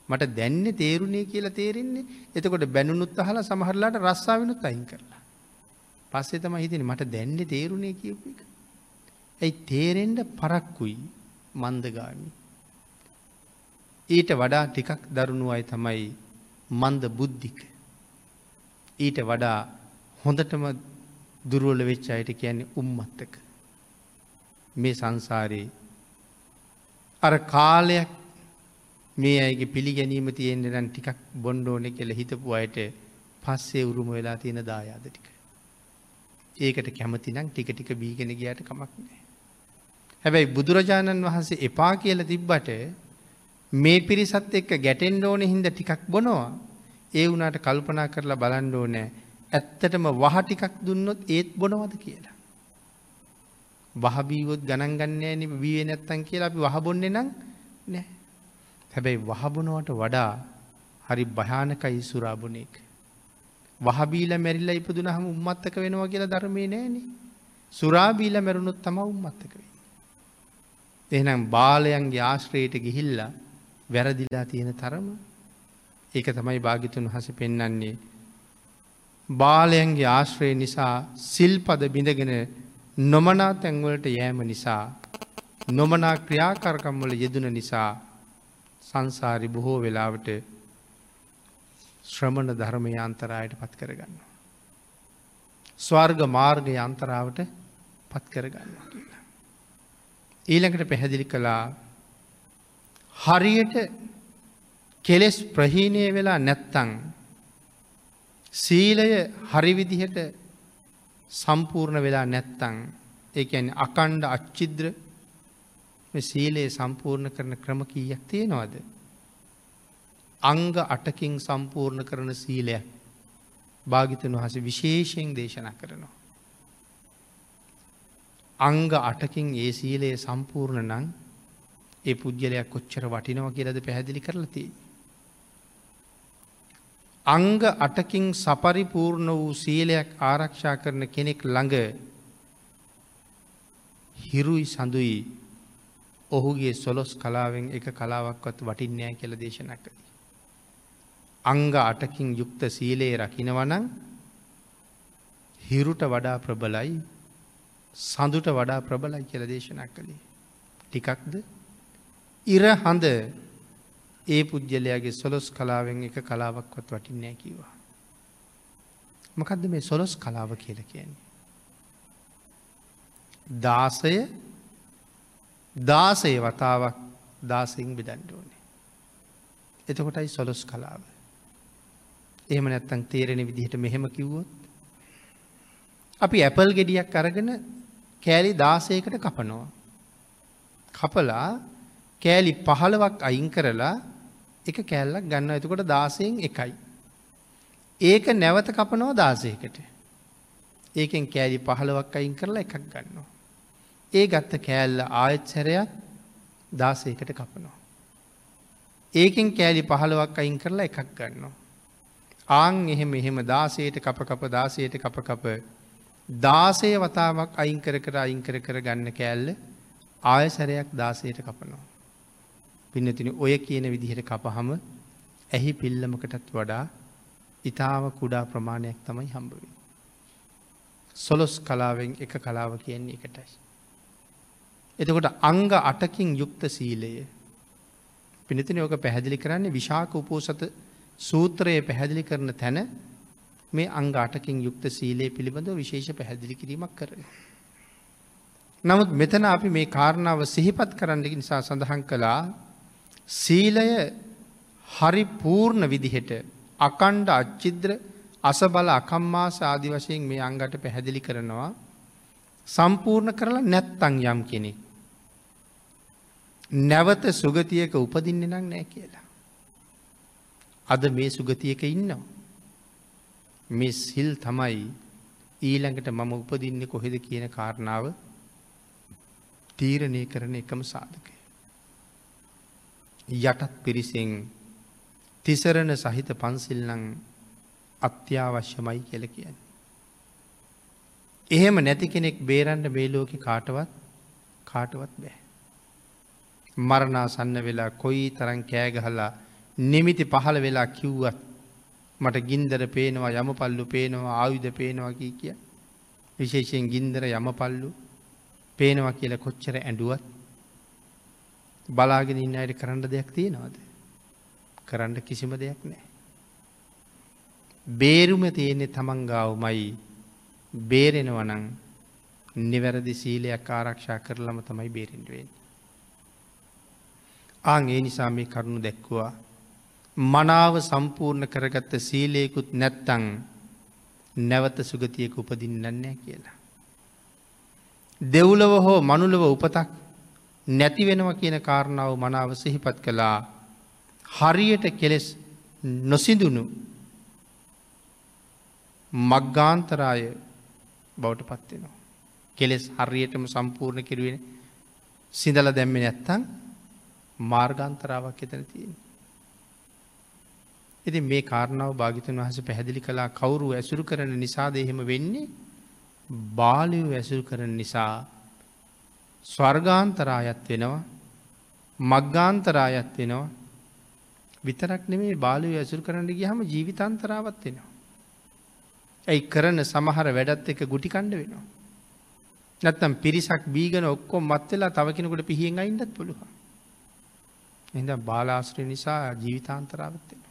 මට දැන්න තේරුණේ කියලා තේරෙන්නේ එතකොට බැනුනුත් අහලා සමහරලාට රස්සාාවනුත් අයින් කරලා. පස්සේ තම හිතන මට දැන්න තේරුණේ කියපු එක. ඇයි තේරෙන්ඩ පරක්කුයි මන්දගාමි. ඊට වඩා ටිකක් දරුණු අයි තමයි මන්ද බුද්ධික. ඊට වඩා හොඳටම දුරුවල වෙච්ච අයට කියන්නේ උම්මත්තක. මේ සංසාරයේ අර කාලයක් මේ අයගේ පිළිගැනීම තියෙන්ට නම් ටිකක් බොන්්ඩෝනෙ කෙළ හිතපු අයට පස්සේ උරුම වෙලා තියෙන දායාද ටික. ඒකට කැමතිනම් ටික ටික බීගෙන ගියට කමක් නෑ. හැබැයි බුදුරජාණන් වහන්සේ එපා කියල තිබ්බට මේ පිරිසත් එක්ක ගැටෙන්ඩ ඕන හින්ද ටිකක් බොනවා ඒ වුනාට කල්පනා කරලා බලන්ඩෝ නෑ ඇත්තටම වහ ටිකක් දුන්නොත් ඒත් බොනවද කියලා. වහබීවොත් ගණන්ගන්නේන වී නැත්තන් කියලා අපි වහබොන්නේ නම් නෑ. හැබැයි වහබුණුවට වඩා හරි භයානකයි සුරාබුණෙක්. වහබීල මැරිල්ල ඉපදුන හම උම්මත්තක වෙනවා කියලා ධර්මය නෑන. සුරාබීල මැරුණුත් තම උම්මත්තක වෙන්න. එහනම් බාලයන්ගේ ආශ්‍රයට ගිහිල්ලා වැරදිලා තියෙන තරම ඒක තමයි භාගිතුන් හස පෙන්නන්නේ. බාලයන්ගේ ආශ්‍රය නිසා සිල්පද බිඳගෙන නොමනා තැන්වලට යෑම නිසා නොමනා ක්‍රියාකරකම්වල යෙදන නිසා සංසාරි බොහෝ වෙලාවට ශ්‍රමණ ධර්මය අන්තරායට පත් කරගන්න. ස්වර්ග මාර්ගය අන්තරාවට පත් කරගන්න කියලා. ඊළඟට පැහැදිලි කළා හරියට කෙලෙස් ප්‍රහීණය වෙලා නැත්තං සීලය හරිවිදිහට සම්පූර්ණ වෙලා නැත්තං ඒඇන් අකණ්ඩ අච්චිද්‍ර සීලයේ සම්පූර්ණ කරන ක්‍රම කීයක් තියෙනවද. අංග අටකින් සම්පූර්ණ කරන සීලයක් භාගිතන් වහස විශේෂයෙන් දේශනා කරනවා. අංග අටකින් ඒ සීලයේ සම්පූර්ණ නං ඒ පුද්ගලයක් කොච්චර වටිනව කියලද පැහැදිලි කරලති. අංග අටකින් සපරිපූර්ණ වූ සීලයක් ආරක්ෂා කරන කෙනෙක් ළඟ හිරුයි සඳුයි ඔහුගේ සොලොස් කලාවෙන් එක කලාවක්වත් වටින්නෑ කියල දේශනා කළ. අංග අටකින් යුක්ත සීලයේ රකිනවනං හිරුට වඩා ප්‍රබලයි සඳුට වඩා ප්‍රබලයි කියල දේශනා කළේ. ටිකක්ද ඉර හඳ ඒ පුද්ගලයාගේ සොලොස් කලාවෙන් එක කලාවක්වත් වටින්නෑ කිවා. මොකදද මේ සොලොස් කලාව කියල කියන්නේ. දාසය දාසය වතාවක් දාසයෙන් බෙදන්ඩ ඕනේ. එතකොටයි සොලොස් කලාව. එහෙම නැත්තං තේරෙන විදිහට මෙහෙම කිව්වොත්. අපි ඇපල් ගෙඩියක් අරගෙන කෑලි දාසයකට කපනවා. කපලා කෑලි පහළවක් අයින් කරලා එක කෑල්ලක් ගන්න එතකොට දාසයෙන් එකයි. ඒක නැවත කපනෝ දාසයකට. ඒකෙන් කෑලි පහළවක් අයින් කරලා එකක් ගන්නවා. ඒ ගත්ත කෑල්ල ආයත් සැරයක් දාසයකට කපනවා. ඒකෙන් කෑලි පහළවක් අයින් කරලා එකක් ගන්නවා. ආං එහෙම එහෙම දාසයට කප කප දාසයට කප කප දාසය වතාවක් අයිංකර කර අයිංකර කර ගන්න කෑල්ල ආයසරයක් දාසයට කපනවා. පින්නතින ඔය කියන විදිහට කපහම ඇහි පිල්ලමකටත් වඩා ඉතාම කුඩා ප්‍රමාණයක් තමයි හම්බවී. සොලොස් කලාවෙන් එක කලාව කියන්නේ එකටයි. එතකොට අංග අටකින් යුක්ත සීලය පිනතින ඕක පැහැදිලි කරන්නේ විශාක උපෝසත සූත්‍රයේ පැහැදිලි කරන තැන මේ අංගාටකින් යුක්ත සීලේ පිළිබඳව විශේෂ පැහැදිලි කිරීමක් කරන. නමුත් මෙතන අපි මේ කාරණාව සිහිපත් කරන්නකි නිසා සඳහන් කළා සීලය හරි පූර්ණ විදිහට අකණ්ඩ අච්චිද්‍ර අසබල අකම්මාස ආදි වශයෙන් මේ අංගට පැහැදිලි කරනවා සම්පූර්ණ කරලා නැත්තං යම් කෙනෙක්. නැවත සුගතියක උපදින්න නං නෑ කියලා. අද මේ සුගතියක ඉන්නවා. මේ සිල් තමයි ඊළඟට මම උපදින්නේ කොහෙද කියන කාරණාව තීරණය කරන එකම සාධකය. යටත් පිරිසෙන් තිසරණ සහිත පන්සිල්නං අත්‍යවශ්‍යමයි කියල කියන්න. එහෙම නැති කෙනෙක් බේරන්ඩ බේලෝක කාටවත් කාටවත් බෑ. මරණාසන්න වෙලා කොයි තරන් කෑගහලා නිමිති පහළ වෙලා කිව්වත් මට ගින්දර පේනවා යම පල්ලු පේනවා ආයුධ පේනවා කී කිය. විශේෂයෙන් ගින්දර යම පල්ලු පේනවා කියල කොච්චර ඇඩුවත් බලාගෙන ඉන්න අයට කරන්න දෙයක් තියෙනවාද. කරන්න කිසිම දෙයක් නෑ. බේරුම තියෙන්නේ තමන්ගාවමයි බේරෙනවනං නිවැරදි සීලයක් ආරක්ෂා කරලම තමයි බේරෙන්ඩුවෙන්. ආං ඒ නිසා මේ කරුණු දැක්වා මනාව සම්පූර්ණ කරගත්ත සීලයකුත් නැත්තං නැවත සුගතියක උපදින්නන්නේ කියලා. දෙව්ලව හෝ මනුලව උපතක් නැති වෙනව කියන කාරණාව මනාව සිහිපත් කළා හරියට කෙලෙස් නොසිදුණු මග්ගාන්තරාය බවට පත්වෙනවා. කෙලෙස් හරියටම සම්පූර්ණ කිරුවෙන සිදල දැම්ම නැත්තං මාර්ගන්තරාවක් එතන තියෙන. ඉති මේ කාරණාව භාගිතන් වහස පැහැදිලි කලා කවුරු ඇසුරු කරන නිසාද එහෙම වෙන්නේ බාලයෝ ඇසුරු කරන නිසා ස්වර්ගාන්තරායත් වෙනවා මග්ගාන්තරායත් වෙනවා විතරක් නෙමේ බාලය ඇසුරු කරන්න ගියහම ජීවිතන්තරාවත් වෙනවා. ඇයි කරන සමහර වැඩත් එක ගුටි කණ්ඩ වෙනවා. නැත්තම් පිරිසක් බීගන ඔක්කොම් මත්වෙලා තව කෙනෙකුට පිහියෙන් අයින්ඩත් පුළුව. එද බාලාශ්‍රය නිසා ජීවිතාන්තරාවත්වෙන.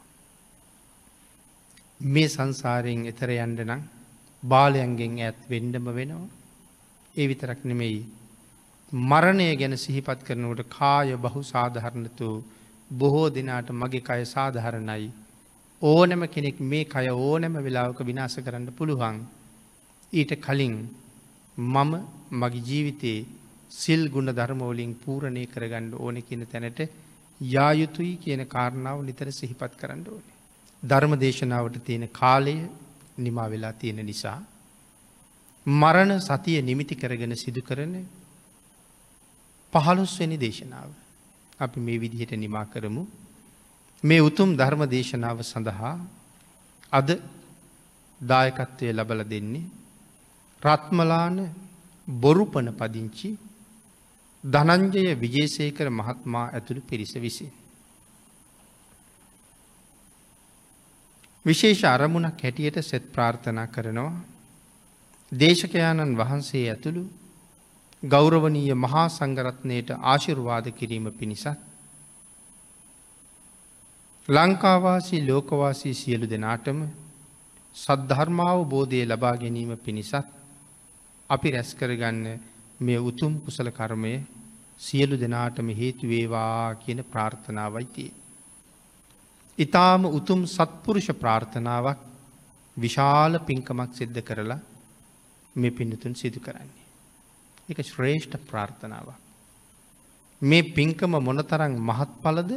මේ සංසාරයෙන් එතර යන්ඩ නම් බාලයන්ගෙන් ඇත් වෙන්ඩම වෙනවා. ඒ විතරක් නෙමෙයි මරණය ගැන සිහිපත් කරනවට කාය බහු සාධහරණතු බොහෝ දෙනාට මගේ කය සාධහරණයි. ඕනෑම කෙනෙක් මේ කය ඕනෑම වෙලාවක විනාස කරන්න පුළුවන්. ඊට කලින් මම මගේ ජීවිතයේ සිල් ගුණ ධර්මෝලින් පූරණය කරගණ්ඩ ඕන කියන තැනට යායුතුයි කියන කාරණාව නිතර සිහිපත් කරන්න ඕනේ. ධර්ම දේශනාවට තියෙන කාලය නිමා වෙලා තියෙන නිසා. මරණ සතිය නිමිති කරගෙන සිදු කරන පහළොස්වැනි දේශනාව. අපි මේ විදිහට නිමා කරමු. මේ උතුම් ධර්ම දේශනාව සඳහා අද දායකත්වය ලබල දෙන්නේ. රත්මලාන බොරුපන පදිංචි ධනංජය විජේසේකර මහත්මා ඇතුළු පිරිස විසින්. විශේෂ අරමුණක් හැටියට සෙත් ප්‍රාර්ථනා කරනවා. දේශකයාණන් වහන්සේ ඇතුළු ගෞරවනීය මහා සංගරත්නයට ආශිර්වාද කිරීම පිණිසත්. ලංකාවාසී ලෝකවාසී සියලු දෙනාටම සද්ධර්මාව බෝධය ලබා ගැනීම පිණිසත් අපි රැස්කරගන්න මේ උතුම් කුසල කර්මය සියලු දෙනාටම හේතුවේවා කියන ප්‍රාර්ථනාවයි තිය. ඉතාම උතුම් සත්පුරුෂ ප්‍රාර්ථනාවක් විශාල පින්කමක් සිද්ධ කරලා මේ පිඩතුන් සිදු කරන්නේ. එක ශ්‍රේෂ්ඨ ප්‍රාර්ථනාවක්. මේ පින්කම මොනතරං මහත් පලද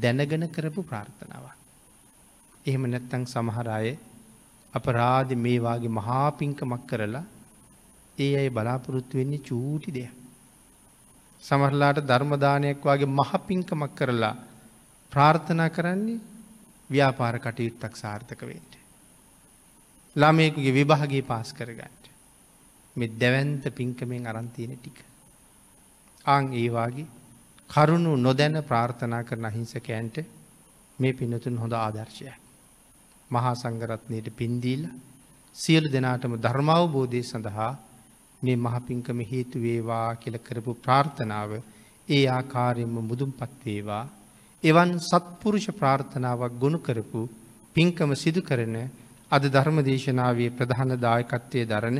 දැනගෙන කරපු ප්‍රාර්ථනාවක්. එහෙම නැත්තං සමහරය අපරාධ මේවාගේ මහා පින්කමක් කරලා ඒ අයි බලාපොරොත්තු වෙන්නේ චූටි දෙයක්. සමහරලාට ධර්මදානයක් වගේ මහ පින්කමක් කරලා ප්‍රාර්ථනා කරන්නේ ව්‍යාපාර කටයුත්තක් සාර්ථක වෙන්ට. ළමයකුගේ විභාගේ පාස් කරගන්නට. මෙ දැවන්ත පින්කමෙන් අරන්තියන ටික. අං ඒවාගේ කරුණු නොදැන ප්‍රාර්ථනා කරන අහිංසකෑන්ට මේ පිනතුන් හොඳ ආදර්ශයක්. මහා සංගරත්නයට පින්දීල සියලු දෙනාටම ධර්මාවබෝධය සඳහා මේ මහපින්කම හේතු වේවා කියල කරපු ප්‍රාර්ථනාව ඒ ආකාරයෙන්ම මුදුම් පත්වේවා. එවන් සත්පුරුෂ ප්‍රාර්ථනාවක් ගොුණු කරපු පින්කම සිදු කරන අද ධර්ම දේශනාවේ ප්‍රධාන දායකත්වය දරන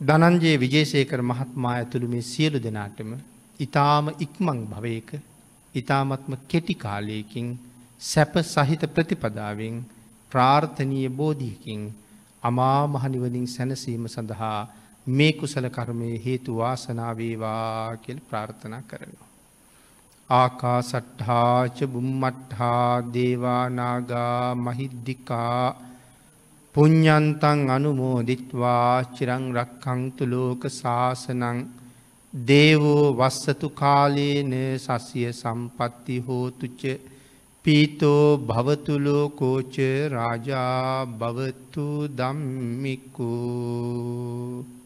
ධනන්ජයේ විජේසේකර මහත්මා ඇතුළු මේ සියලු දෙනාටම ඉතාම ඉක්මං භවයක ඉතාමත්ම කෙටි කාලයකින් සැප සහිත ප්‍රතිපදාවෙන් ප්‍රාර්ථනීය බෝධියකින් අමා මහනිවනින් සැනසීම සඳහා මේ කුසල කර්මය හේතු වාසනාවේවා කෙල් ප්‍රාර්ථනා කරනවා. ආකා සට්හාච බුම්මට්හා දේවානාගා මහිද්දිකා පුඤ්ඥන්තන් අනුමෝදිත්වා චිරංරක්කංතු ලෝක ශාසනං දේවෝ වස්සතු කාලේන සස්ය සම්පත්ති හෝතුච පීතෝ භවතුලෝකෝච රාජා භවතු දම්මිකු